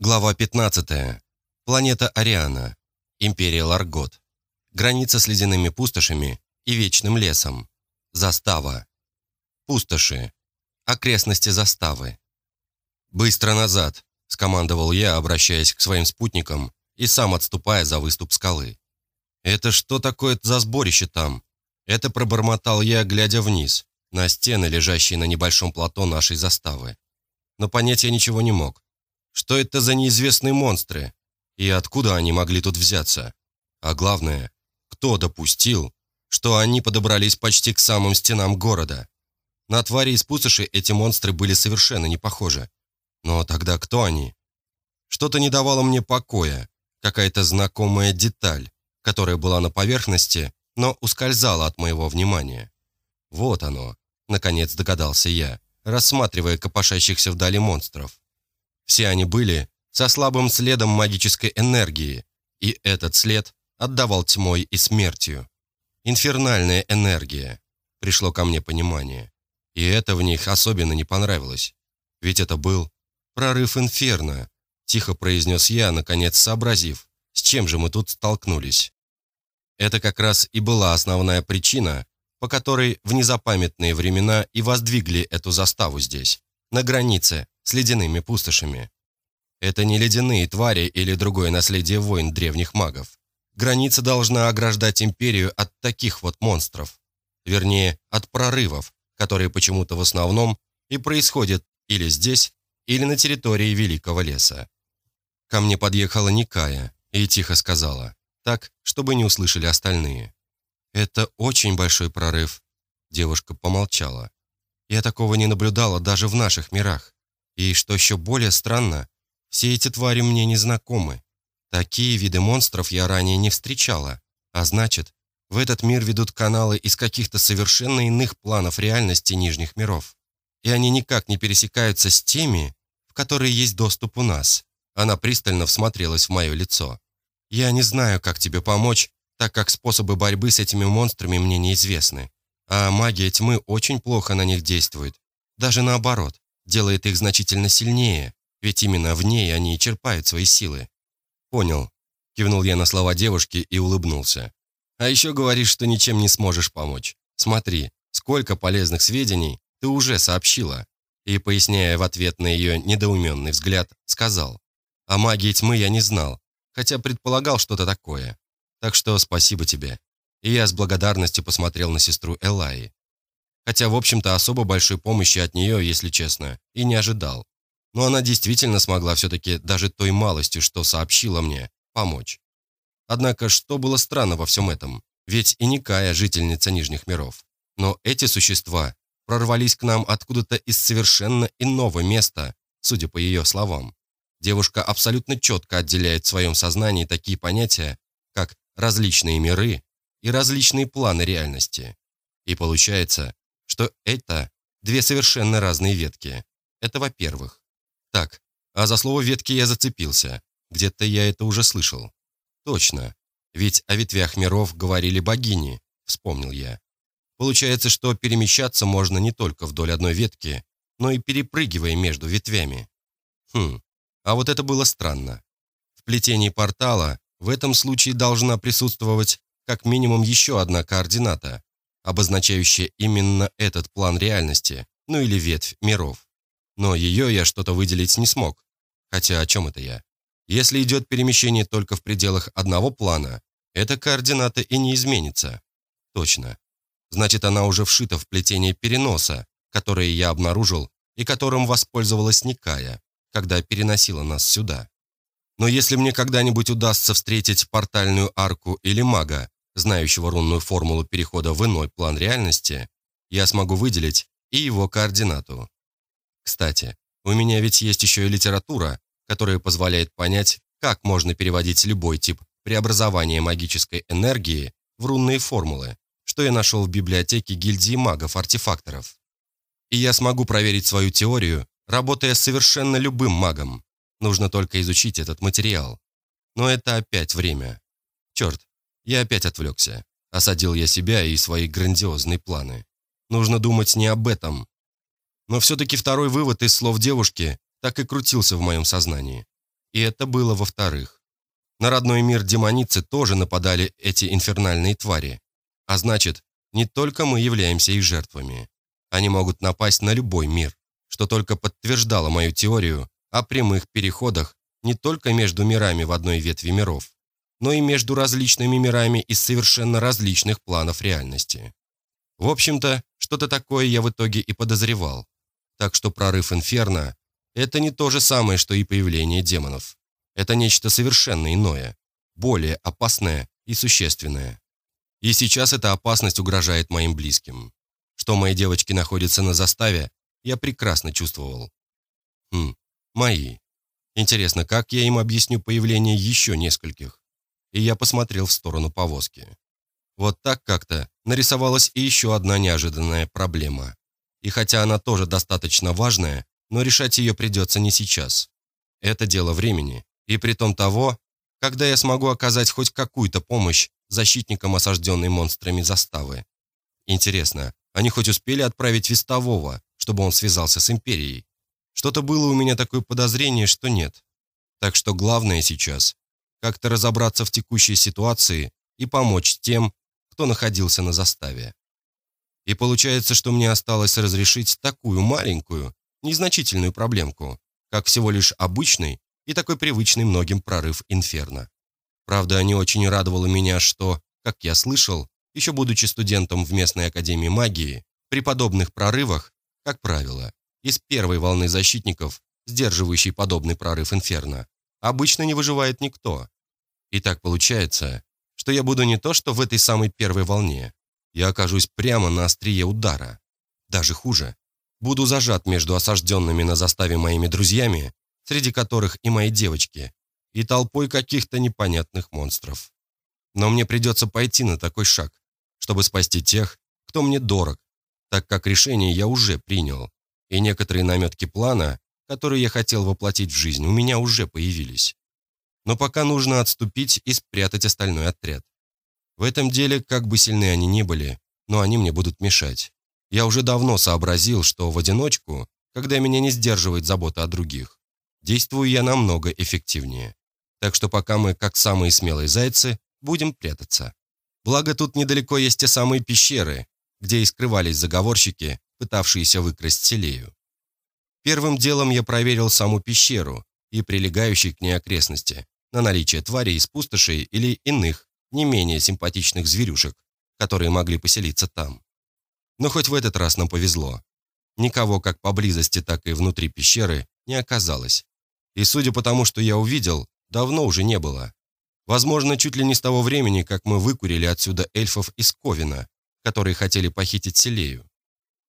Глава 15. Планета Ариана. Империя Ларгот. Граница с ледяными пустошами и вечным лесом. Застава. Пустоши. Окрестности заставы. «Быстро назад!» – скомандовал я, обращаясь к своим спутникам и сам отступая за выступ скалы. «Это что такое за сборище там?» Это пробормотал я, глядя вниз, на стены, лежащие на небольшом плато нашей заставы. Но понять я ничего не мог. Что это за неизвестные монстры? И откуда они могли тут взяться? А главное, кто допустил, что они подобрались почти к самым стенам города? На твари из пустоши эти монстры были совершенно не похожи. Но тогда кто они? Что-то не давало мне покоя, какая-то знакомая деталь, которая была на поверхности, но ускользала от моего внимания. Вот оно, наконец догадался я, рассматривая копошащихся вдали монстров. Все они были со слабым следом магической энергии, и этот след отдавал тьмой и смертью. Инфернальная энергия. Пришло ко мне понимание. И это в них особенно не понравилось. Ведь это был прорыв инферно, тихо произнес я, наконец сообразив, с чем же мы тут столкнулись. Это как раз и была основная причина, по которой в незапамятные времена и воздвигли эту заставу здесь, на границе с ледяными пустошами. Это не ледяные твари или другое наследие войн древних магов. Граница должна ограждать империю от таких вот монстров. Вернее, от прорывов, которые почему-то в основном и происходят или здесь, или на территории Великого леса. Ко мне подъехала Никая и тихо сказала, так, чтобы не услышали остальные. «Это очень большой прорыв», – девушка помолчала. «Я такого не наблюдала даже в наших мирах. И, что еще более странно, все эти твари мне не знакомы. Такие виды монстров я ранее не встречала, а значит, в этот мир ведут каналы из каких-то совершенно иных планов реальности нижних миров. И они никак не пересекаются с теми, в которые есть доступ у нас. Она пристально всмотрелась в мое лицо. Я не знаю, как тебе помочь, так как способы борьбы с этими монстрами мне неизвестны. А магия тьмы очень плохо на них действует. Даже наоборот делает их значительно сильнее, ведь именно в ней они и черпают свои силы. Понял. Кивнул я на слова девушки и улыбнулся. А еще говоришь, что ничем не сможешь помочь. Смотри, сколько полезных сведений ты уже сообщила. И, поясняя в ответ на ее недоуменный взгляд, сказал. О магии тьмы я не знал, хотя предполагал что-то такое. Так что спасибо тебе. И я с благодарностью посмотрел на сестру Элаи. Хотя, в общем-то, особо большой помощи от нее, если честно, и не ожидал. Но она действительно смогла все-таки даже той малостью, что сообщила мне, помочь. Однако, что было странно во всем этом? Ведь и Никая – жительница Нижних миров. Но эти существа прорвались к нам откуда-то из совершенно иного места, судя по ее словам. Девушка абсолютно четко отделяет в своем сознании такие понятия, как различные миры и различные планы реальности. И получается, что это две совершенно разные ветки. Это во-первых. Так, а за слово ветки я зацепился. Где-то я это уже слышал. Точно. Ведь о ветвях миров говорили богини, вспомнил я. Получается, что перемещаться можно не только вдоль одной ветки, но и перепрыгивая между ветвями. Хм, а вот это было странно. В плетении портала в этом случае должна присутствовать как минимум еще одна координата, обозначающая именно этот план реальности, ну или ветвь миров. Но ее я что-то выделить не смог. Хотя о чем это я? Если идет перемещение только в пределах одного плана, эта координата и не изменится. Точно. Значит, она уже вшита в плетение переноса, которое я обнаружил и которым воспользовалась Никая, когда переносила нас сюда. Но если мне когда-нибудь удастся встретить портальную арку или мага, знающего рунную формулу перехода в иной план реальности, я смогу выделить и его координату. Кстати, у меня ведь есть еще и литература, которая позволяет понять, как можно переводить любой тип преобразования магической энергии в рунные формулы, что я нашел в библиотеке гильдии магов-артефакторов. И я смогу проверить свою теорию, работая с совершенно любым магом. Нужно только изучить этот материал. Но это опять время. Черт, я опять отвлекся. Осадил я себя и свои грандиозные планы. Нужно думать не об этом. Но все-таки второй вывод из слов девушки так и крутился в моем сознании. И это было во-вторых. На родной мир демоницы тоже нападали эти инфернальные твари. А значит, не только мы являемся их жертвами. Они могут напасть на любой мир, что только подтверждало мою теорию о прямых переходах не только между мирами в одной ветви миров, но и между различными мирами из совершенно различных планов реальности. В общем-то, что-то такое я в итоге и подозревал. Так что прорыв Инферно – это не то же самое, что и появление демонов. Это нечто совершенно иное, более опасное и существенное. И сейчас эта опасность угрожает моим близким. Что мои девочки находятся на заставе, я прекрасно чувствовал. Хм, мои. Интересно, как я им объясню появление еще нескольких? И я посмотрел в сторону повозки. Вот так как-то нарисовалась и еще одна неожиданная проблема. И хотя она тоже достаточно важная, но решать ее придется не сейчас. Это дело времени, и при том того, когда я смогу оказать хоть какую-то помощь защитникам осажденной монстрами заставы. Интересно, они хоть успели отправить вестового, чтобы он связался с Империей? Что-то было у меня такое подозрение, что нет. Так что главное сейчас – как-то разобраться в текущей ситуации и помочь тем, кто находился на заставе. И получается, что мне осталось разрешить такую маленькую, незначительную проблемку, как всего лишь обычный и такой привычный многим прорыв Инферно. Правда, не очень радовало меня, что, как я слышал, еще будучи студентом в местной академии магии, при подобных прорывах, как правило, из первой волны защитников, сдерживающей подобный прорыв Инферно, обычно не выживает никто. И так получается, что я буду не то, что в этой самой первой волне. Я окажусь прямо на острие удара. Даже хуже. Буду зажат между осажденными на заставе моими друзьями, среди которых и мои девочки, и толпой каких-то непонятных монстров. Но мне придется пойти на такой шаг, чтобы спасти тех, кто мне дорог, так как решение я уже принял, и некоторые наметки плана, которые я хотел воплотить в жизнь, у меня уже появились но пока нужно отступить и спрятать остальной отряд. В этом деле, как бы сильны они ни были, но они мне будут мешать. Я уже давно сообразил, что в одиночку, когда меня не сдерживает забота о других, действую я намного эффективнее. Так что пока мы, как самые смелые зайцы, будем прятаться. Благо тут недалеко есть те самые пещеры, где и скрывались заговорщики, пытавшиеся выкрасть Селею. Первым делом я проверил саму пещеру и прилегающие к ней окрестности, на наличие тварей из пустошей или иных, не менее симпатичных зверюшек, которые могли поселиться там. Но хоть в этот раз нам повезло. Никого как поблизости, так и внутри пещеры не оказалось. И судя по тому, что я увидел, давно уже не было. Возможно, чуть ли не с того времени, как мы выкурили отсюда эльфов из Ковина, которые хотели похитить Селею.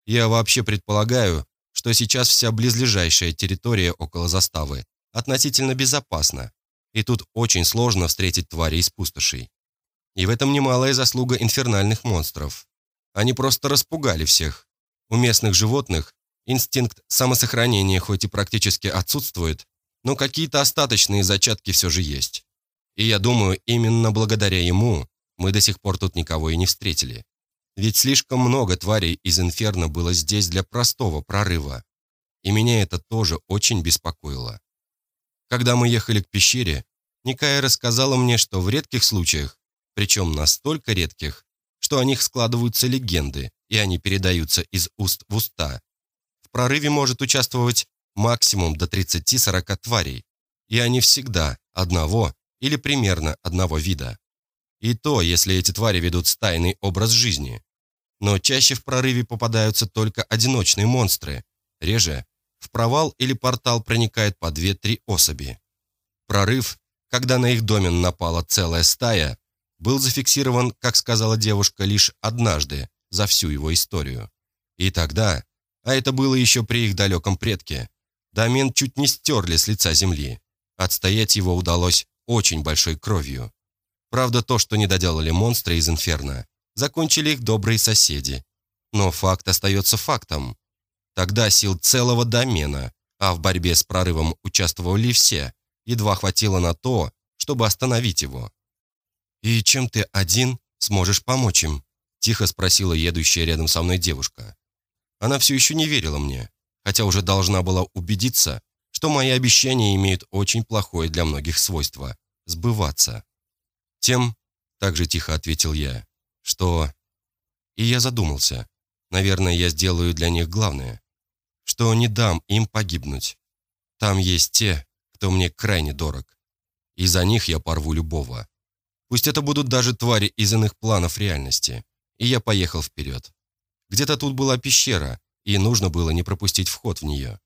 Я вообще предполагаю, что сейчас вся близлежащая территория около заставы относительно безопасна, и тут очень сложно встретить твари из пустошей. И в этом немалая заслуга инфернальных монстров. Они просто распугали всех. У местных животных инстинкт самосохранения хоть и практически отсутствует, но какие-то остаточные зачатки все же есть. И я думаю, именно благодаря ему мы до сих пор тут никого и не встретили. Ведь слишком много тварей из инферно было здесь для простого прорыва. И меня это тоже очень беспокоило. Когда мы ехали к пещере, Никая рассказала мне, что в редких случаях, причем настолько редких, что о них складываются легенды, и они передаются из уст в уста. В прорыве может участвовать максимум до 30-40 тварей, и они всегда одного или примерно одного вида. И то, если эти твари ведут стайный образ жизни. Но чаще в прорыве попадаются только одиночные монстры, реже в провал или портал проникает по 2-3 особи. Прорыв, когда на их домен напала целая стая, был зафиксирован, как сказала девушка, лишь однажды за всю его историю. И тогда, а это было еще при их далеком предке, домен чуть не стерли с лица земли. Отстоять его удалось очень большой кровью. Правда, то, что не доделали монстры из Инферно, закончили их добрые соседи. Но факт остается фактом. Тогда сил целого домена, а в борьбе с прорывом участвовали все, едва хватило на то, чтобы остановить его. «И чем ты один сможешь помочь им?» – тихо спросила едущая рядом со мной девушка. Она все еще не верила мне, хотя уже должна была убедиться, что мои обещания имеют очень плохое для многих свойство – сбываться. Тем, так же тихо ответил я, что... И я задумался. Наверное, я сделаю для них главное. Что не дам им погибнуть. Там есть те, кто мне крайне дорог. И за них я порву любого. Пусть это будут даже твари из иных планов реальности. И я поехал вперед. Где-то тут была пещера, и нужно было не пропустить вход в нее.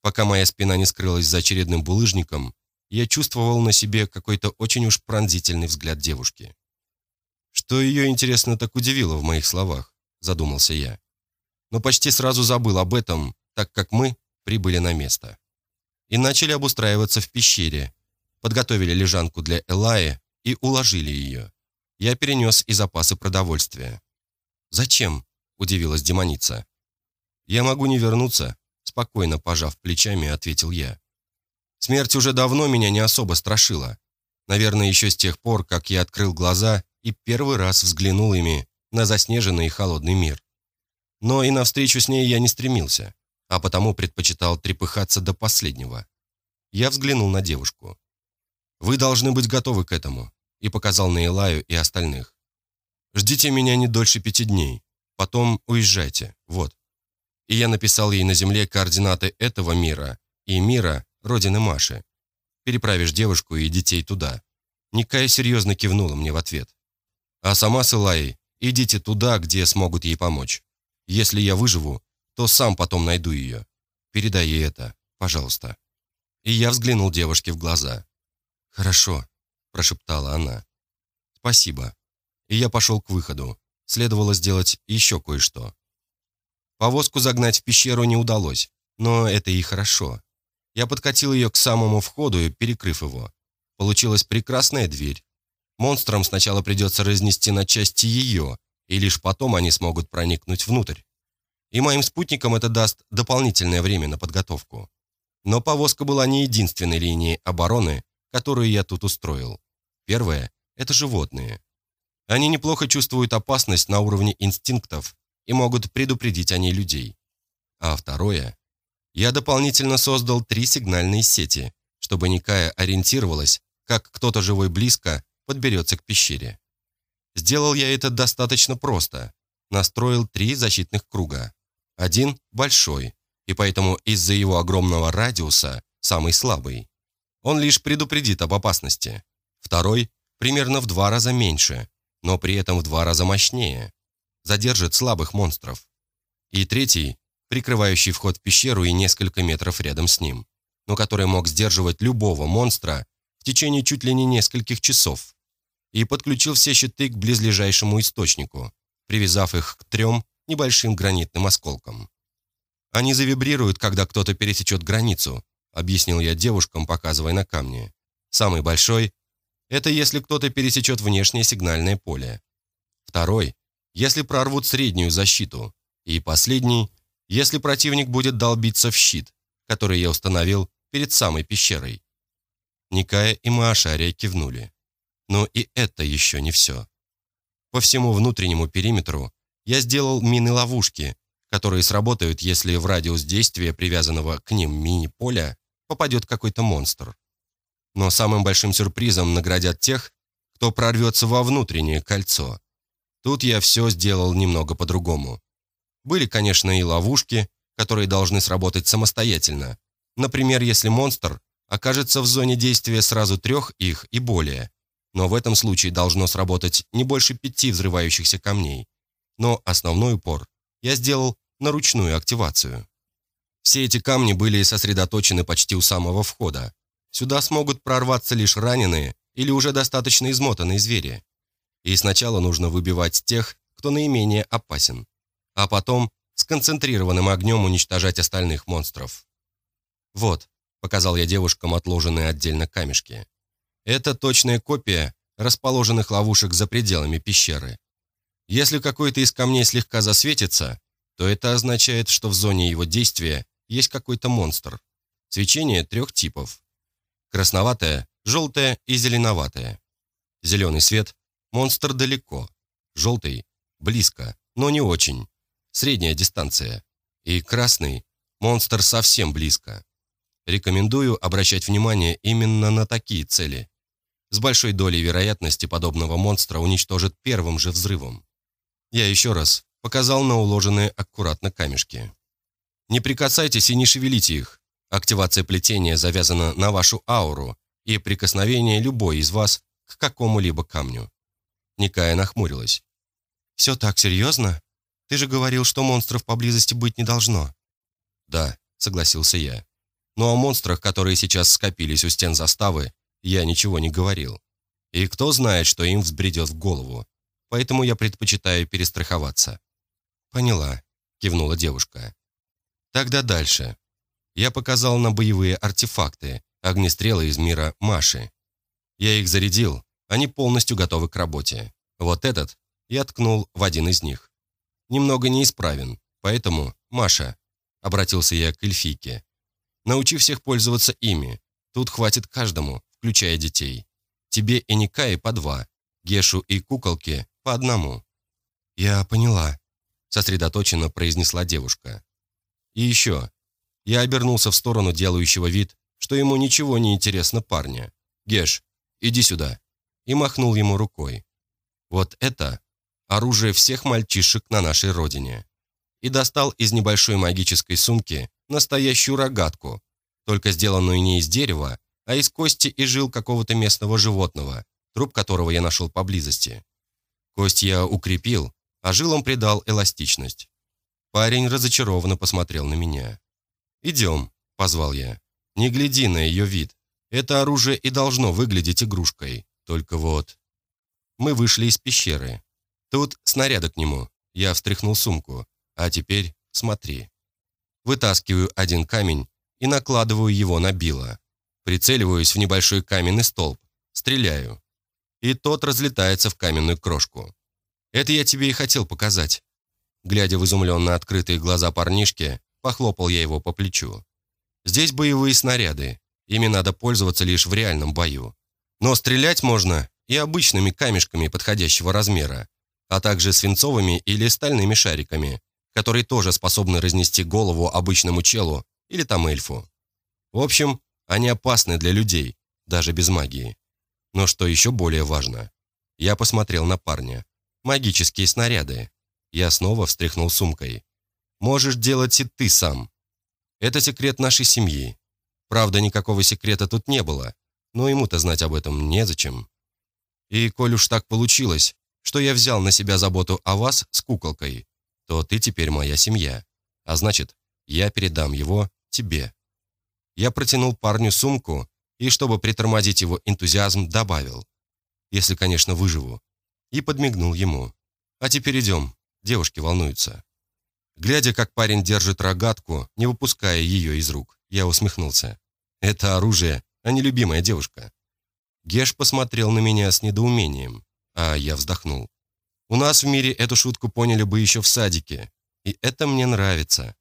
Пока моя спина не скрылась за очередным булыжником, я чувствовал на себе какой-то очень уж пронзительный взгляд девушки. Что ее, интересно, так удивило в моих словах, задумался я. Но почти сразу забыл об этом, так как мы прибыли на место. И начали обустраиваться в пещере, подготовили лежанку для Элаи и уложили ее. Я перенес и запасы продовольствия. «Зачем?» – удивилась демоница. «Я могу не вернуться», – спокойно пожав плечами, ответил я. Смерть уже давно меня не особо страшила. Наверное, еще с тех пор, как я открыл глаза и первый раз взглянул ими на заснеженный и холодный мир. Но и навстречу с ней я не стремился, а потому предпочитал трепыхаться до последнего. Я взглянул на девушку. «Вы должны быть готовы к этому», и показал на Илаю и остальных. «Ждите меня не дольше пяти дней, потом уезжайте, вот». И я написал ей на земле координаты этого мира и мира, родины Маши. Переправишь девушку и детей туда». Никая серьезно кивнула мне в ответ. «А сама с Илайей идите туда, где смогут ей помочь. Если я выживу, то сам потом найду ее. Передай ей это, пожалуйста». И я взглянул девушке в глаза. «Хорошо», – прошептала она. «Спасибо». И я пошел к выходу. Следовало сделать еще кое-что. Повозку загнать в пещеру не удалось, но это и хорошо. Я подкатил ее к самому входу и перекрыв его. Получилась прекрасная дверь. Монстрам сначала придется разнести на части ее, и лишь потом они смогут проникнуть внутрь. И моим спутникам это даст дополнительное время на подготовку. Но повозка была не единственной линией обороны, которую я тут устроил. Первое – это животные. Они неплохо чувствуют опасность на уровне инстинктов и могут предупредить о ней людей. А второе я дополнительно создал три сигнальные сети, чтобы Никая ориентировалась, как кто-то живой близко подберется к пещере. Сделал я это достаточно просто. Настроил три защитных круга. Один большой, и поэтому из-за его огромного радиуса самый слабый. Он лишь предупредит об опасности. Второй примерно в два раза меньше, но при этом в два раза мощнее. Задержит слабых монстров. И третий прикрывающий вход в пещеру и несколько метров рядом с ним, но который мог сдерживать любого монстра в течение чуть ли не нескольких часов, и подключил все щиты к близлежащему источнику, привязав их к трем небольшим гранитным осколкам. «Они завибрируют, когда кто-то пересечет границу», объяснил я девушкам, показывая на камни. «Самый большой – это если кто-то пересечет внешнее сигнальное поле. Второй – если прорвут среднюю защиту. И последний – если противник будет долбиться в щит, который я установил перед самой пещерой. Никая и Маашария кивнули. Но и это еще не все. По всему внутреннему периметру я сделал мины-ловушки, которые сработают, если в радиус действия привязанного к ним мини-поля попадет какой-то монстр. Но самым большим сюрпризом наградят тех, кто прорвется во внутреннее кольцо. Тут я все сделал немного по-другому. Были, конечно, и ловушки, которые должны сработать самостоятельно. Например, если монстр окажется в зоне действия сразу трех их и более. Но в этом случае должно сработать не больше пяти взрывающихся камней. Но основной упор я сделал на ручную активацию. Все эти камни были сосредоточены почти у самого входа. Сюда смогут прорваться лишь раненые или уже достаточно измотанные звери. И сначала нужно выбивать тех, кто наименее опасен а потом с концентрированным огнем уничтожать остальных монстров. «Вот», — показал я девушкам отложенные отдельно камешки. «Это точная копия расположенных ловушек за пределами пещеры. Если какой-то из камней слегка засветится, то это означает, что в зоне его действия есть какой-то монстр. Свечение трех типов. Красноватое, желтое и зеленоватое. Зеленый свет – монстр далеко. Желтый – близко, но не очень средняя дистанция. И красный – монстр совсем близко. Рекомендую обращать внимание именно на такие цели. С большой долей вероятности подобного монстра уничтожит первым же взрывом. Я еще раз показал на уложенные аккуратно камешки. Не прикасайтесь и не шевелите их. Активация плетения завязана на вашу ауру и прикосновение любой из вас к какому-либо камню. Никая нахмурилась. «Все так серьезно? Ты же говорил, что монстров поблизости быть не должно». «Да», — согласился я. «Но о монстрах, которые сейчас скопились у стен заставы, я ничего не говорил. И кто знает, что им взбредет в голову. Поэтому я предпочитаю перестраховаться». «Поняла», — кивнула девушка. «Тогда дальше. Я показал на боевые артефакты, огнестрелы из мира Маши. Я их зарядил, они полностью готовы к работе. Вот этот я ткнул в один из них. Немного неисправен, поэтому, Маша, обратился я к эльфийке, научи всех пользоваться ими. Тут хватит каждому, включая детей. Тебе и Никае по два, Гешу и куколке по одному. Я поняла, сосредоточенно произнесла девушка. И еще. Я обернулся в сторону делающего вид, что ему ничего не интересно парня. «Геш, иди сюда!» И махнул ему рукой. «Вот это оружие всех мальчишек на нашей родине». И достал из небольшой магической сумки настоящую рогатку, только сделанную не из дерева, а из кости и жил какого-то местного животного, труп которого я нашел поблизости. Кость я укрепил, а жилам придал эластичность. Парень разочарованно посмотрел на меня. «Идем», — позвал я. «Не гляди на ее вид. Это оружие и должно выглядеть игрушкой. Только вот...» Мы вышли из пещеры. Тут снаряда к нему. Я встряхнул сумку. А теперь смотри. Вытаскиваю один камень и накладываю его на било. Прицеливаюсь в небольшой каменный столб. Стреляю. И тот разлетается в каменную крошку. Это я тебе и хотел показать. Глядя в изумленно открытые глаза парнишки, похлопал я его по плечу. Здесь боевые снаряды. Ими надо пользоваться лишь в реальном бою. Но стрелять можно и обычными камешками подходящего размера, а также свинцовыми или стальными шариками, которые тоже способны разнести голову обычному челу или там эльфу. В общем, они опасны для людей, даже без магии. Но что еще более важно, я посмотрел на парня. Магические снаряды. Я снова встряхнул сумкой. Можешь делать и ты сам. Это секрет нашей семьи. Правда, никакого секрета тут не было, но ему-то знать об этом незачем. И коль уж так получилось, что я взял на себя заботу о вас с куколкой, то ты теперь моя семья. А значит, я передам его тебе. Я протянул парню сумку и, чтобы притормозить его энтузиазм, добавил. Если, конечно, выживу и подмигнул ему. «А теперь идем, девушки волнуются». Глядя, как парень держит рогатку, не выпуская ее из рук, я усмехнулся. «Это оружие, а не любимая девушка». Геш посмотрел на меня с недоумением, а я вздохнул. «У нас в мире эту шутку поняли бы еще в садике, и это мне нравится.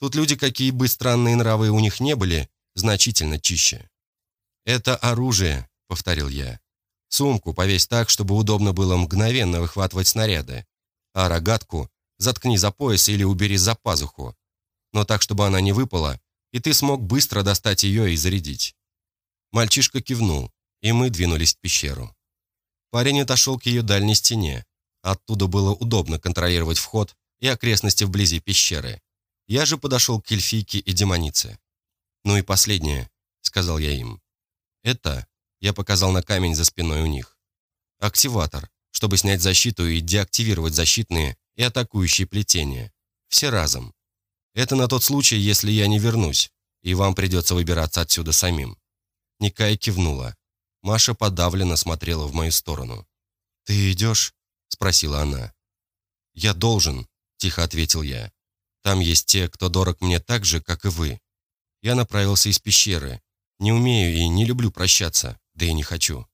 Тут люди, какие бы странные нравы у них не были, значительно чище». «Это оружие», — повторил я. Сумку повесь так, чтобы удобно было мгновенно выхватывать снаряды, а рогатку заткни за пояс или убери за пазуху, но так, чтобы она не выпала, и ты смог быстро достать ее и зарядить. Мальчишка кивнул, и мы двинулись в пещеру. Парень отошел к ее дальней стене. Оттуда было удобно контролировать вход и окрестности вблизи пещеры. Я же подошел к эльфийке и демонице. «Ну и последнее», — сказал я им. «Это я показал на камень за спиной у них. Активатор, чтобы снять защиту и деактивировать защитные и атакующие плетения. Все разом. Это на тот случай, если я не вернусь, и вам придется выбираться отсюда самим. Никая кивнула. Маша подавленно смотрела в мою сторону. «Ты идешь?» – спросила она. «Я должен», – тихо ответил я. «Там есть те, кто дорог мне так же, как и вы. Я направился из пещеры. Не умею и не люблю прощаться да и не хочу.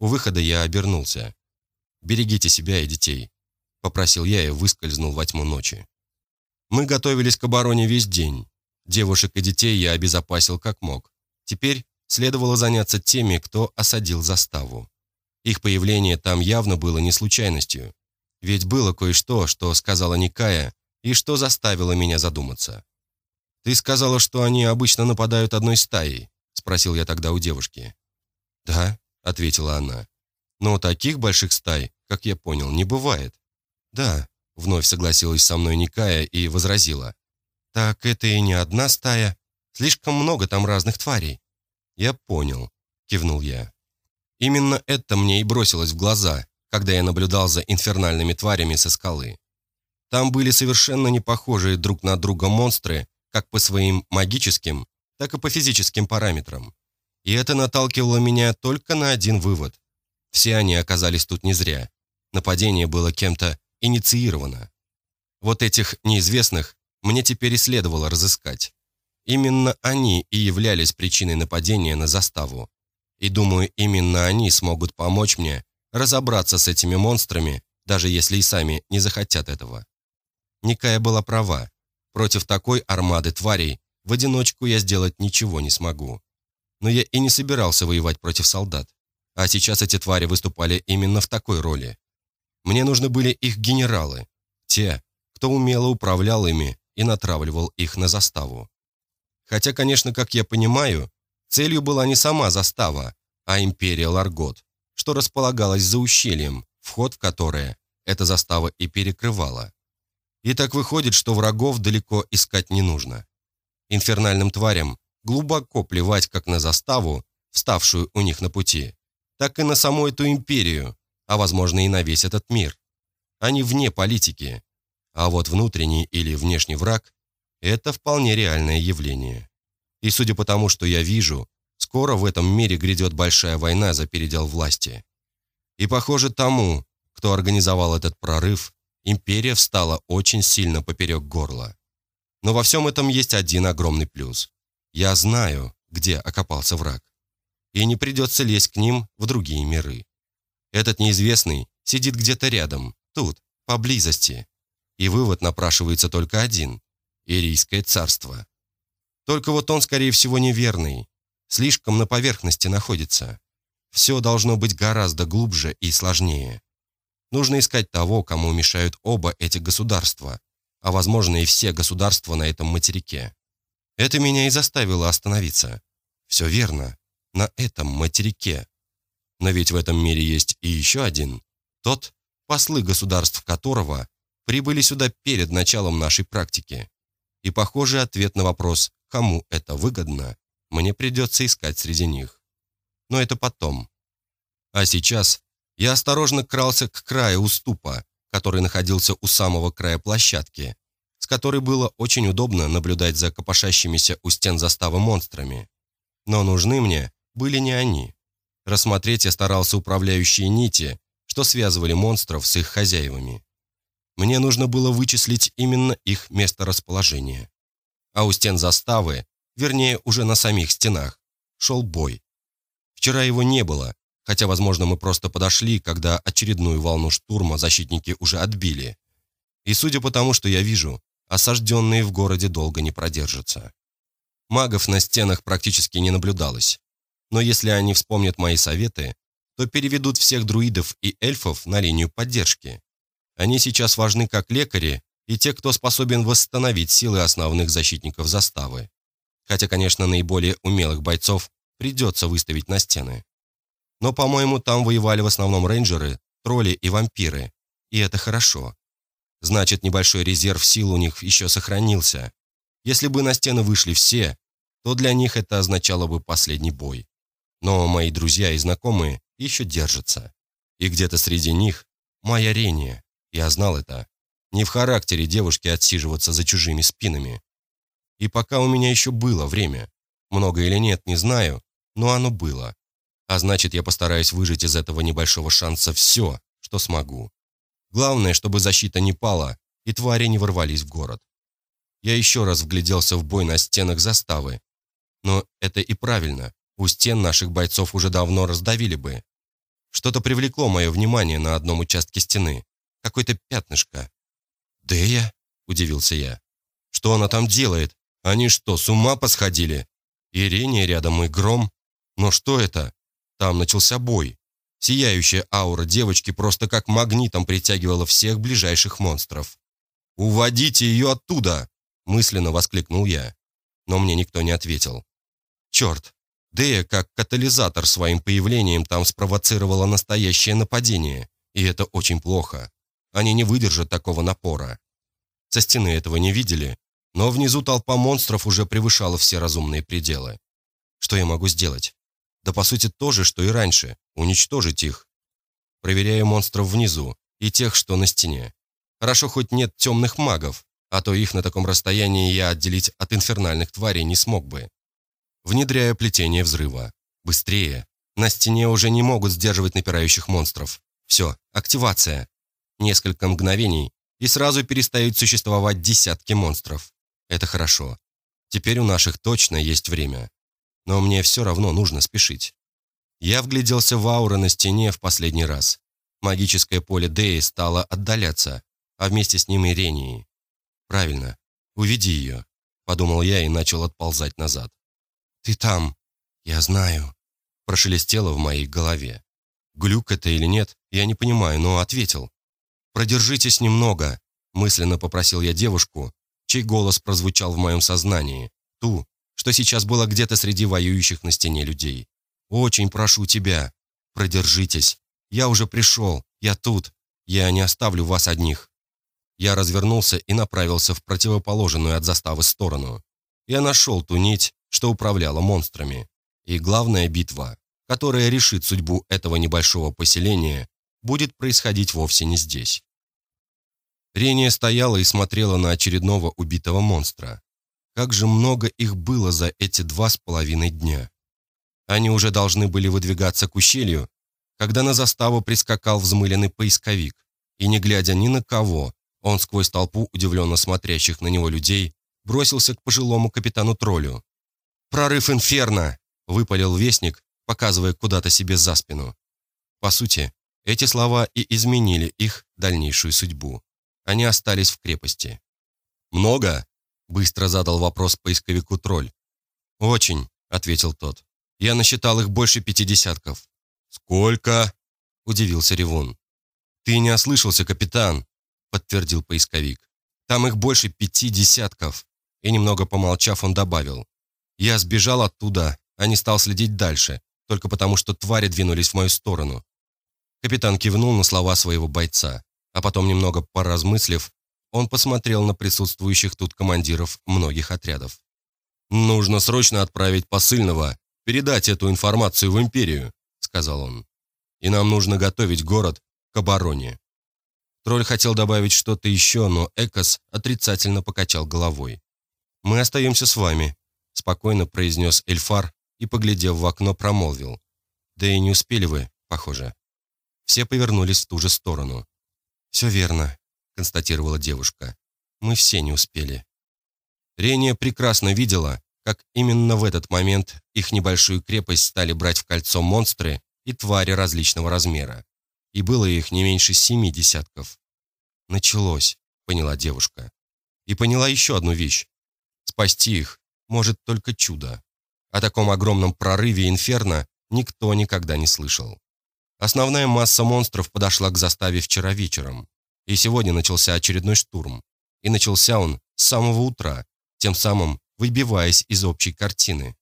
У выхода я обернулся. «Берегите себя и детей», — попросил я и выскользнул во тьму ночи. Мы готовились к обороне весь день. Девушек и детей я обезопасил как мог. Теперь следовало заняться теми, кто осадил заставу. Их появление там явно было не случайностью. Ведь было кое-что, что сказала Никая, и что заставило меня задуматься. «Ты сказала, что они обычно нападают одной стаей?» — спросил я тогда у девушки. «Да», — ответила она. «Но таких больших стай, как я понял, не бывает». «Да», — вновь согласилась со мной Никая и возразила. «Так это и не одна стая. Слишком много там разных тварей». «Я понял», — кивнул я. Именно это мне и бросилось в глаза, когда я наблюдал за инфернальными тварями со скалы. Там были совершенно не похожие друг на друга монстры, как по своим магическим, так и по физическим параметрам. И это наталкивало меня только на один вывод. Все они оказались тут не зря. Нападение было кем-то инициировано. Вот этих неизвестных мне теперь и следовало разыскать. Именно они и являлись причиной нападения на заставу. И думаю, именно они смогут помочь мне разобраться с этими монстрами, даже если и сами не захотят этого. Никая была права. Против такой армады тварей в одиночку я сделать ничего не смогу. Но я и не собирался воевать против солдат. А сейчас эти твари выступали именно в такой роли. Мне нужны были их генералы, те, кто умело управлял ими и натравливал их на заставу. Хотя, конечно, как я понимаю, целью была не сама застава, а империя Ларгот, что располагалась за ущельем, вход в которое эта застава и перекрывала. И так выходит, что врагов далеко искать не нужно. Инфернальным тварям глубоко плевать как на заставу, вставшую у них на пути, так и на саму эту империю, а возможно и на весь этот мир. Они вне политики, а вот внутренний или внешний враг – это вполне реальное явление. И судя по тому, что я вижу, скоро в этом мире грядет большая война за передел власти. И похоже тому, кто организовал этот прорыв, империя встала очень сильно поперек горла. Но во всем этом есть один огромный плюс. Я знаю, где окопался враг. И не придется лезть к ним в другие миры. Этот неизвестный сидит где-то рядом, тут, поблизости. И вывод напрашивается только один – Ирийское царство. Только вот он, скорее всего, неверный, слишком на поверхности находится. Все должно быть гораздо глубже и сложнее. Нужно искать того, кому мешают оба эти государства, а возможно и все государства на этом материке. Это меня и заставило остановиться. Все верно, на этом материке. Но ведь в этом мире есть и еще один, тот, послы государств которого прибыли сюда перед началом нашей практики. И похожий ответ на вопрос, кому это выгодно, мне придется искать среди них. Но это потом. А сейчас я осторожно крался к краю уступа, который находился у самого края площадки, с которой было очень удобно наблюдать за копошащимися у стен заставы монстрами. Но нужны мне были не они. Рассмотреть я старался управляющие нити, что связывали монстров с их хозяевами. Мне нужно было вычислить именно их месторасположение. А у стен заставы, вернее, уже на самих стенах, шел бой. Вчера его не было, хотя, возможно, мы просто подошли, когда очередную волну штурма защитники уже отбили. И судя по тому, что я вижу, осажденные в городе долго не продержатся. Магов на стенах практически не наблюдалось. Но если они вспомнят мои советы, то переведут всех друидов и эльфов на линию поддержки. Они сейчас важны как лекари и те, кто способен восстановить силы основных защитников заставы. Хотя, конечно, наиболее умелых бойцов придется выставить на стены. Но, по-моему, там воевали в основном рейнджеры, тролли и вампиры. И это хорошо. Значит, небольшой резерв сил у них еще сохранился. Если бы на стены вышли все, то для них это означало бы последний бой. Но мои друзья и знакомые еще держатся. И где-то среди них моя Рения. Я знал это. Не в характере девушки отсиживаться за чужими спинами. И пока у меня еще было время, много или нет, не знаю, но оно было. А значит, я постараюсь выжить из этого небольшого шанса все, что смогу. Главное, чтобы защита не пала, и твари не ворвались в город. Я еще раз вгляделся в бой на стенах заставы. Но это и правильно. У стен наших бойцов уже давно раздавили бы. Что-то привлекло мое внимание на одном участке стены. Какое-то пятнышко. «Дея?» – удивился я. «Что она там делает? Они что, с ума посходили? Ириния рядом и гром? Но что это? Там начался бой. Сияющая аура девочки просто как магнитом притягивала всех ближайших монстров. «Уводите ее оттуда!» – мысленно воскликнул я. но мне никто не ответил. Черт, Дея как катализатор своим появлением там спровоцировала настоящее нападение, и это очень плохо. Они не выдержат такого напора. Со стены этого не видели, но внизу толпа монстров уже превышала все разумные пределы. Что я могу сделать? Да по сути то же, что и раньше, уничтожить их. Проверяю монстров внизу и тех, что на стене. Хорошо, хоть нет темных магов, а то их на таком расстоянии я отделить от инфернальных тварей не смог бы. Внедряю плетение взрыва. Быстрее. На стене уже не могут сдерживать напирающих монстров. Все, активация. Несколько мгновений, и сразу перестают существовать десятки монстров. Это хорошо. Теперь у наших точно есть время. Но мне все равно нужно спешить. Я вгляделся в ауры на стене в последний раз. Магическое поле Деи стало отдаляться, а вместе с ним и Рении. «Правильно. Уведи ее», — подумал я и начал отползать назад. «Ты там. Я знаю», — прошелестело в моей голове. Глюк это или нет, я не понимаю, но ответил. «Продержитесь немного», — мысленно попросил я девушку, чей голос прозвучал в моем сознании, ту, что сейчас была где-то среди воюющих на стене людей. «Очень прошу тебя, продержитесь. Я уже пришел, я тут, я не оставлю вас одних». Я развернулся и направился в противоположную от заставы сторону. Я нашел ту нить, что управляла монстрами. И главная битва, которая решит судьбу этого небольшого поселения, будет происходить вовсе не здесь. Рения стояла и смотрела на очередного убитого монстра. Как же много их было за эти два с половиной дня. Они уже должны были выдвигаться к ущелью, когда на заставу прискакал взмыленный поисковик, и, не глядя ни на кого, он сквозь толпу удивленно смотрящих на него людей бросился к пожилому капитану-троллю. «Прорыв инферно!» — выпалил вестник, показывая куда-то себе за спину. По сути, эти слова и изменили их дальнейшую судьбу. Они остались в крепости. «Много?» — быстро задал вопрос поисковику тролль. «Очень», — ответил тот. «Я насчитал их больше пяти десятков». «Сколько?» — удивился Ревун. «Ты не ослышался, капитан», — подтвердил поисковик. «Там их больше пяти десятков». И немного помолчав, он добавил. «Я сбежал оттуда, а не стал следить дальше, только потому что твари двинулись в мою сторону». Капитан кивнул на слова своего бойца. А потом, немного поразмыслив, он посмотрел на присутствующих тут командиров многих отрядов. «Нужно срочно отправить посыльного, передать эту информацию в империю», — сказал он. «И нам нужно готовить город к обороне». Тролль хотел добавить что-то еще, но Экос отрицательно покачал головой. «Мы остаемся с вами», — спокойно произнес Эльфар и, поглядев в окно, промолвил. «Да и не успели вы, похоже». Все повернулись в ту же сторону. «Все верно», — констатировала девушка. «Мы все не успели». Рения прекрасно видела, как именно в этот момент их небольшую крепость стали брать в кольцо монстры и твари различного размера. И было их не меньше семи десятков. «Началось», — поняла девушка. И поняла еще одну вещь. Спасти их может только чудо. О таком огромном прорыве инферно никто никогда не слышал. Основная масса монстров подошла к заставе вчера вечером. И сегодня начался очередной штурм. И начался он с самого утра, тем самым выбиваясь из общей картины.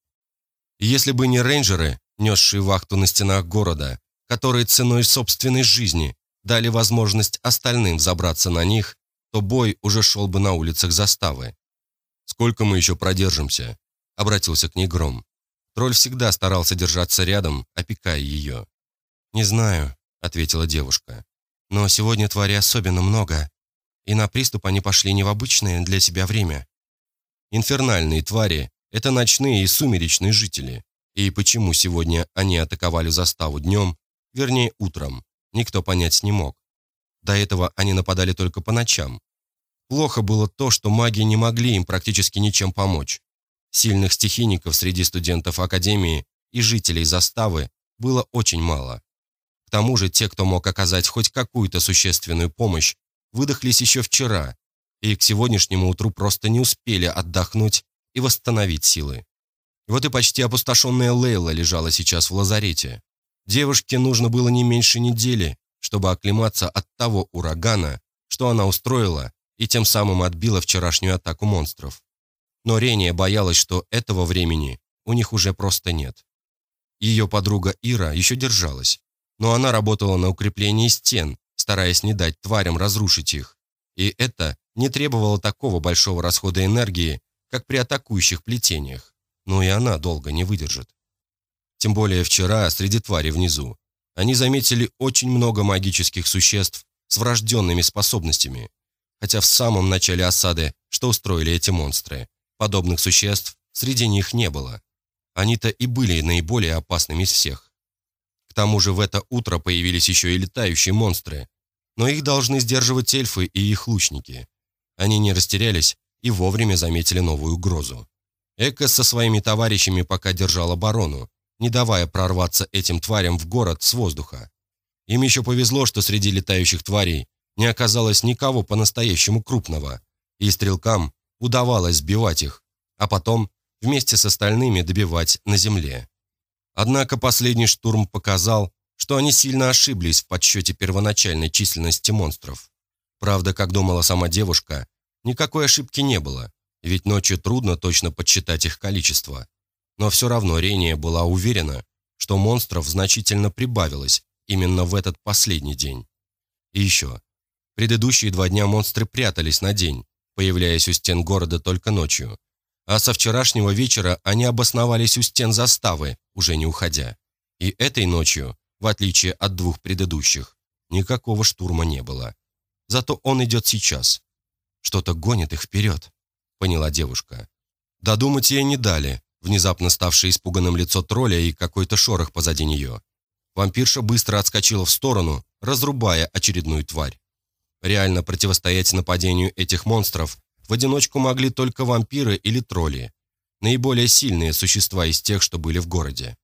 Если бы не рейнджеры, несшие вахту на стенах города, которые ценой собственной жизни дали возможность остальным забраться на них, то бой уже шел бы на улицах заставы. «Сколько мы еще продержимся?» — обратился к ней Гром. Тролль всегда старался держаться рядом, опекая ее. «Не знаю», — ответила девушка. «Но сегодня твари особенно много, и на приступ они пошли не в обычное для себя время». «Инфернальные твари — это ночные и сумеречные жители. И почему сегодня они атаковали заставу днем, вернее утром, никто понять не мог. До этого они нападали только по ночам. Плохо было то, что маги не могли им практически ничем помочь. Сильных стихийников среди студентов Академии и жителей заставы было очень мало тому же те, кто мог оказать хоть какую-то существенную помощь, выдохлись еще вчера и к сегодняшнему утру просто не успели отдохнуть и восстановить силы. Вот и почти опустошенная Лейла лежала сейчас в лазарете. Девушке нужно было не меньше недели, чтобы оклематься от того урагана, что она устроила и тем самым отбила вчерашнюю атаку монстров. Но Рения боялась, что этого времени у них уже просто нет. Ее подруга Ира еще держалась, но она работала на укреплении стен, стараясь не дать тварям разрушить их. И это не требовало такого большого расхода энергии, как при атакующих плетениях. Но и она долго не выдержит. Тем более вчера, среди тварей внизу, они заметили очень много магических существ с врожденными способностями. Хотя в самом начале осады, что устроили эти монстры, подобных существ среди них не было. Они-то и были наиболее опасными из всех. К тому же в это утро появились еще и летающие монстры, но их должны сдерживать эльфы и их лучники. Они не растерялись и вовремя заметили новую угрозу. Эко со своими товарищами пока держал оборону, не давая прорваться этим тварям в город с воздуха. Им еще повезло, что среди летающих тварей не оказалось никого по-настоящему крупного, и стрелкам удавалось сбивать их, а потом вместе с остальными добивать на земле. Однако последний штурм показал, что они сильно ошиблись в подсчете первоначальной численности монстров. Правда, как думала сама девушка, никакой ошибки не было, ведь ночью трудно точно подсчитать их количество. Но все равно Рения была уверена, что монстров значительно прибавилось именно в этот последний день. И еще. Предыдущие два дня монстры прятались на день, появляясь у стен города только ночью, а со вчерашнего вечера они обосновались у стен заставы, уже не уходя. И этой ночью, в отличие от двух предыдущих, никакого штурма не было. Зато он идет сейчас. Что-то гонит их вперед, поняла девушка. Додумать ей не дали, внезапно ставшее испуганным лицо тролля и какой-то шорох позади нее. Вампирша быстро отскочила в сторону, разрубая очередную тварь. Реально противостоять нападению этих монстров в одиночку могли только вампиры или тролли, наиболее сильные существа из тех, что были в городе.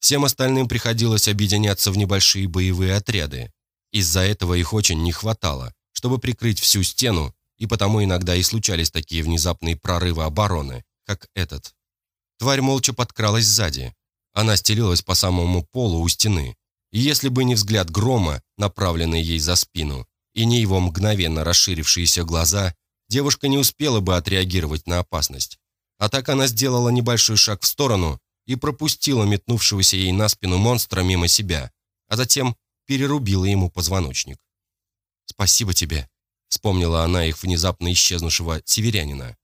Всем остальным приходилось объединяться в небольшие боевые отряды. Из-за этого их очень не хватало, чтобы прикрыть всю стену, и потому иногда и случались такие внезапные прорывы обороны, как этот. Тварь молча подкралась сзади. Она стелилась по самому полу у стены. И если бы не взгляд грома, направленный ей за спину, и не его мгновенно расширившиеся глаза, девушка не успела бы отреагировать на опасность. А так она сделала небольшой шаг в сторону и пропустила метнувшегося ей на спину монстра мимо себя, а затем перерубила ему позвоночник. «Спасибо тебе», — вспомнила она их внезапно исчезнувшего северянина.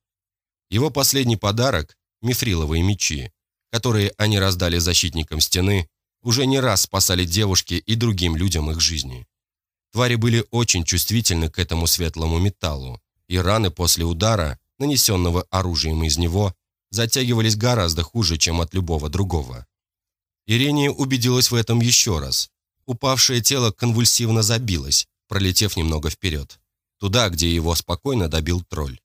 Его последний подарок — мифриловые мечи, которые они раздали защитникам стены, уже не раз спасали девушке и другим людям их жизни. Твари были очень чувствительны к этому светлому металлу, и раны после удара, нанесенного оружием из него, затягивались гораздо хуже, чем от любого другого. Ирения убедилась в этом еще раз. Упавшее тело конвульсивно забилось, пролетев немного вперед, туда, где его спокойно добил тролль.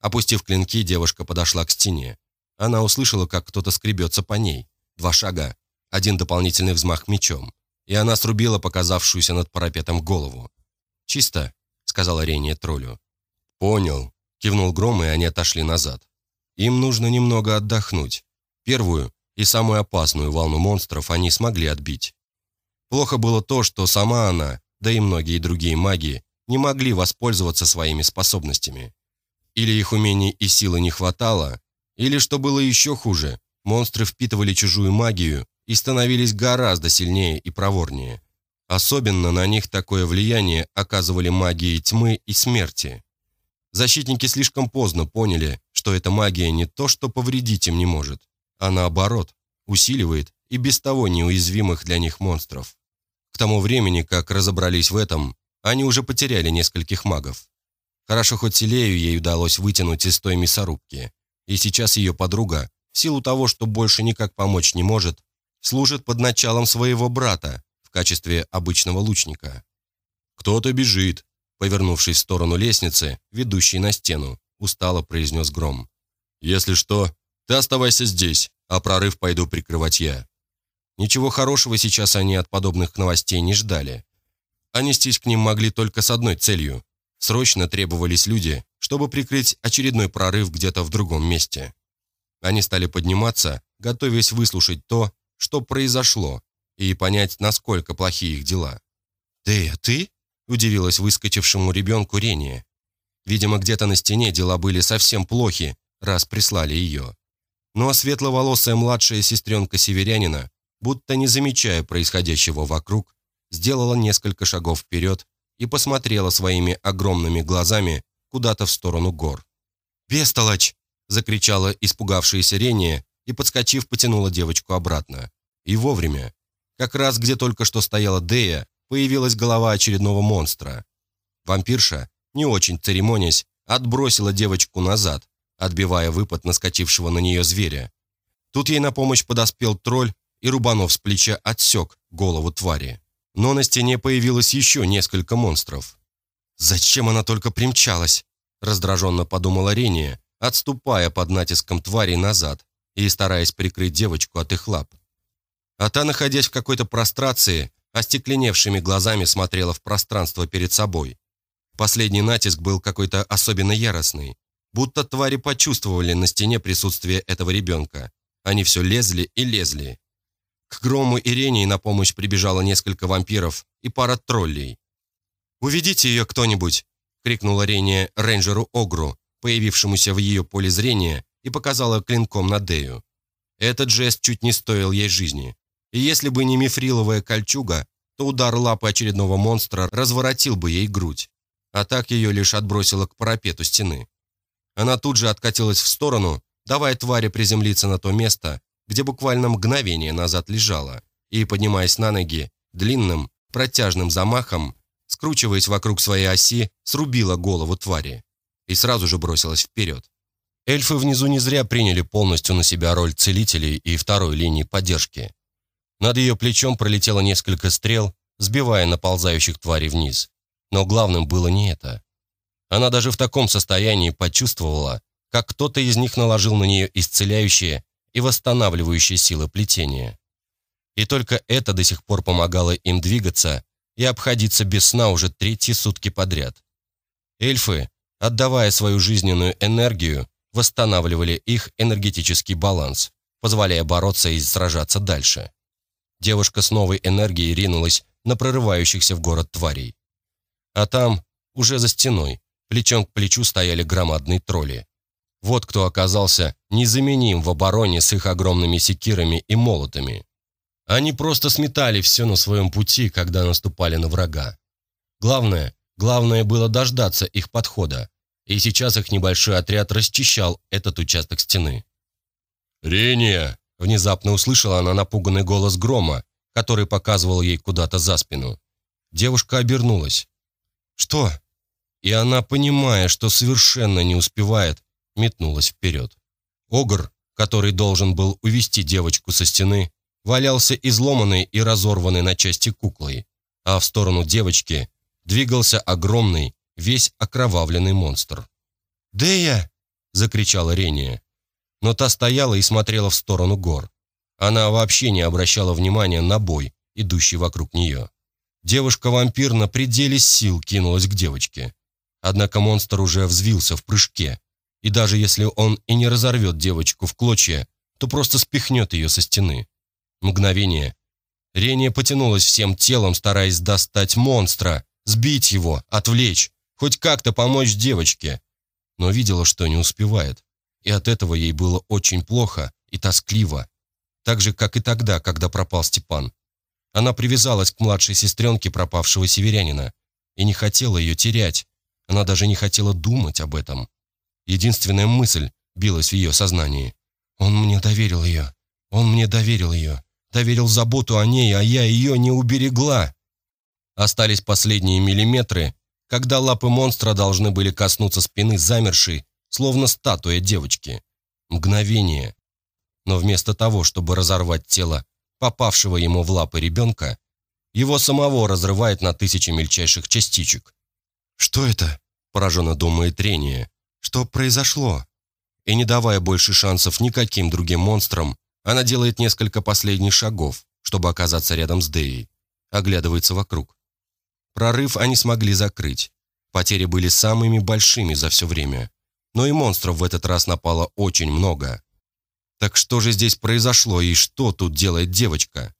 Опустив клинки, девушка подошла к стене. Она услышала, как кто-то скребется по ней. Два шага, один дополнительный взмах мечом, и она срубила показавшуюся над парапетом голову. «Чисто», — сказала Рения троллю. «Понял», — кивнул Гром, и они отошли назад. «Им нужно немного отдохнуть. Первую и самую опасную волну монстров они смогли отбить. Плохо было то, что сама она, да и многие другие маги, не могли воспользоваться своими способностями. Или их умений и силы не хватало, или, что было еще хуже, монстры впитывали чужую магию и становились гораздо сильнее и проворнее. Особенно на них такое влияние оказывали магии тьмы и смерти. Защитники слишком поздно поняли, что эта магия не то, что повредить им не может, а наоборот, усиливает и без того неуязвимых для них монстров. К тому времени, как разобрались в этом, они уже потеряли нескольких магов. Хорошо хоть Селею ей удалось вытянуть из той мясорубки, и сейчас ее подруга, в силу того, что больше никак помочь не может, служит под началом своего брата в качестве обычного лучника. «Кто-то бежит», Повернувшись в сторону лестницы, ведущей на стену, устало произнес Гром. «Если что, ты оставайся здесь, а прорыв пойду прикрывать я». Ничего хорошего сейчас они от подобных новостей не ждали. А нестись к ним могли только с одной целью. Срочно требовались люди, чтобы прикрыть очередной прорыв где-то в другом месте. Они стали подниматься, готовясь выслушать то, что произошло, и понять, насколько плохие их дела. «Ты, ты?» Удивилась выскочившему ребенку Рения. Видимо, где-то на стене дела были совсем плохи, раз прислали ее. Но светловолосая младшая сестренка северянина, будто не замечая происходящего вокруг, сделала несколько шагов вперед и посмотрела своими огромными глазами куда-то в сторону гор. «Бестолочь!» – закричала испугавшаяся Рения и, подскочив, потянула девочку обратно. И вовремя. Как раз где только что стояла Дея, появилась голова очередного монстра. Вампирша, не очень церемонясь, отбросила девочку назад, отбивая выпад наскочившего на нее зверя. Тут ей на помощь подоспел тролль и, рубанов с плеча, отсек голову твари. Но на стене появилось еще несколько монстров. «Зачем она только примчалась?» – раздраженно подумала Рения, отступая под натиском твари назад и стараясь прикрыть девочку от их лап. А та, находясь в какой-то прострации, остекленевшими глазами смотрела в пространство перед собой. Последний натиск был какой-то особенно яростный, будто твари почувствовали на стене присутствие этого ребенка. Они все лезли и лезли. К Грому и на помощь прибежало несколько вампиров и пара троллей. «Уведите ее кто-нибудь!» — крикнула Рения рейнджеру Огру, появившемуся в ее поле зрения, и показала клинком на Дею. Этот жест чуть не стоил ей жизни. И если бы не мифриловая кольчуга, то удар лапы очередного монстра разворотил бы ей грудь. А так ее лишь отбросило к парапету стены. Она тут же откатилась в сторону, давая твари приземлиться на то место, где буквально мгновение назад лежала, и, поднимаясь на ноги, длинным, протяжным замахом, скручиваясь вокруг своей оси, срубила голову твари и сразу же бросилась вперед. Эльфы внизу не зря приняли полностью на себя роль целителей и второй линии поддержки. Над ее плечом пролетело несколько стрел, сбивая наползающих тварей вниз. Но главным было не это. Она даже в таком состоянии почувствовала, как кто-то из них наложил на нее исцеляющие и восстанавливающие силы плетения. И только это до сих пор помогало им двигаться и обходиться без сна уже третьи сутки подряд. Эльфы, отдавая свою жизненную энергию, восстанавливали их энергетический баланс, позволяя бороться и сражаться дальше. Девушка с новой энергией ринулась на прорывающихся в город тварей. А там, уже за стеной, плечом к плечу стояли громадные тролли. Вот кто оказался незаменим в обороне с их огромными секирами и молотами. Они просто сметали все на своем пути, когда наступали на врага. Главное, главное было дождаться их подхода, и сейчас их небольшой отряд расчищал этот участок стены. «Рения!» – внезапно услышала она напуганный голос грома, который показывал ей куда-то за спину. Девушка обернулась. «Что?» И она, понимая, что совершенно не успевает, метнулась вперед. Огр, который должен был увести девочку со стены, валялся изломанной и разорванной на части куклой, а в сторону девочки двигался огромный, весь окровавленный монстр. «Дея!» – закричала Рения. Но та стояла и смотрела в сторону гор. Она вообще не обращала внимания на бой, идущий вокруг нее. Девушка-вампир на пределе сил кинулась к девочке. Однако монстр уже взвился в прыжке, и даже если он и не разорвет девочку в клочья, то просто спихнет ее со стены. Мгновение. Рения потянулась всем телом, стараясь достать монстра, сбить его, отвлечь хоть как-то помочь девочке, но видела, что не успевает. И от этого ей было очень плохо и тоскливо, так же, как и тогда, когда пропал Степан. Она привязалась к младшей сестренке пропавшего северянина и не хотела ее терять. Она даже не хотела думать об этом. Единственная мысль билась в ее сознании. «Он мне доверил ее. Он мне доверил ее. Доверил заботу о ней, а я ее не уберегла». Остались последние миллиметры, когда лапы монстра должны были коснуться спины замершей, словно статуя девочки. Мгновение. Но вместо того, чтобы разорвать тело попавшего ему в лапы ребенка, его самого разрывает на тысячи мельчайших частичек. «Что это?» – пораженно думает Рения. «Что произошло?» И не давая больше шансов никаким другим монстрам, она делает несколько последних шагов, чтобы оказаться рядом с Деей. Оглядывается вокруг. Прорыв они смогли закрыть. Потери были самыми большими за все время. Но и монстров в этот раз напало очень много. Так что же здесь произошло и что тут делает девочка?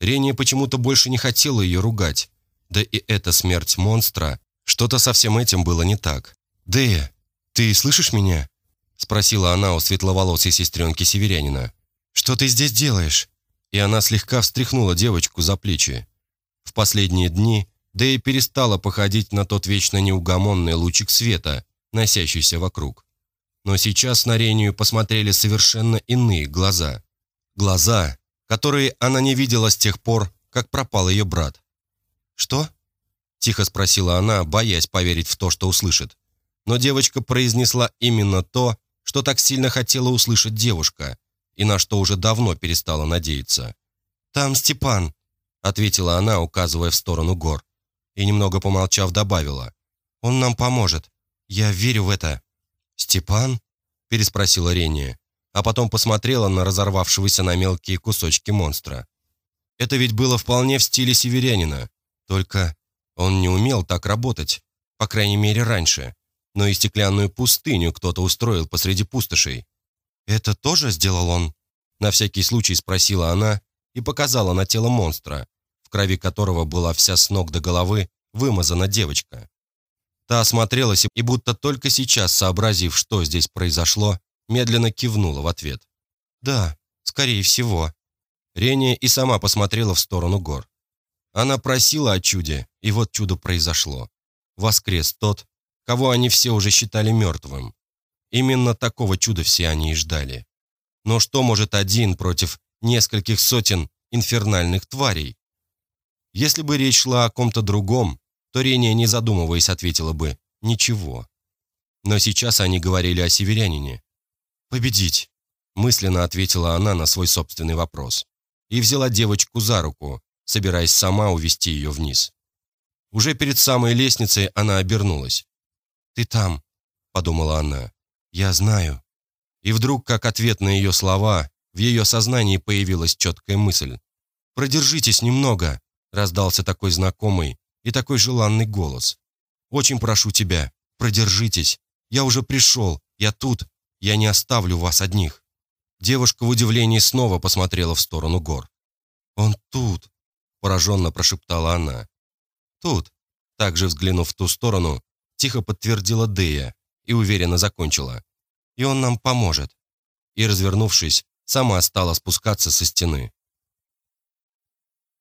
Рения почему-то больше не хотела ее ругать. Да и эта смерть монстра, что-то со всем этим было не так. «Дея, ты слышишь меня?» — спросила она у светловолосой сестренки северянина. «Что ты здесь делаешь?» И она слегка встряхнула девочку за плечи. В последние дни Дэя перестала походить на тот вечно неугомонный лучик света, носящийся вокруг. Но сейчас на Рению посмотрели совершенно иные глаза. Глаза, которые она не видела с тех пор, как пропал ее брат. «Что?» – тихо спросила она, боясь поверить в то, что услышит. Но девочка произнесла именно то, что так сильно хотела услышать девушка, и на что уже давно перестала надеяться. «Там Степан», — ответила она, указывая в сторону гор, и немного помолчав добавила. «Он нам поможет. Я верю в это». «Степан?» — переспросила Рения, а потом посмотрела на разорвавшегося на мелкие кусочки монстра. Это ведь было вполне в стиле северянина, только он не умел так работать, по крайней мере раньше, но и стеклянную пустыню кто-то устроил посреди пустошей. «Это тоже сделал он?» На всякий случай спросила она и показала на тело монстра, в крови которого была вся с ног до головы вымазана девочка. Та осмотрелась и, будто только сейчас сообразив, что здесь произошло, медленно кивнула в ответ. «Да, скорее всего». Рения и сама посмотрела в сторону гор. Она просила о чуде, и вот чудо произошло. Воскрес тот, кого они все уже считали мертвым. Именно такого чуда все они и ждали. Но что может один против нескольких сотен инфернальных тварей? Если бы речь шла о ком-то другом, то Рения, не задумываясь, ответила бы «ничего». Но сейчас они говорили о северянине. «Победить», — мысленно ответила она на свой собственный вопрос. И взяла девочку за руку, собираясь сама увести ее вниз. Уже перед самой лестницей она обернулась. «Ты там», — подумала она. «Я знаю». И вдруг, как ответ на ее слова, в ее сознании появилась четкая мысль. «Продержитесь немного», — раздался такой знакомый и такой желанный голос. «Очень прошу тебя, продержитесь. Я уже пришел, я тут, я не оставлю вас одних». Девушка в удивлении снова посмотрела в сторону гор. «Он тут», — пораженно прошептала она. «Тут», также взглянув в ту сторону, тихо подтвердила Дея и уверенно закончила и он нам поможет». И, развернувшись, сама стала спускаться со стены.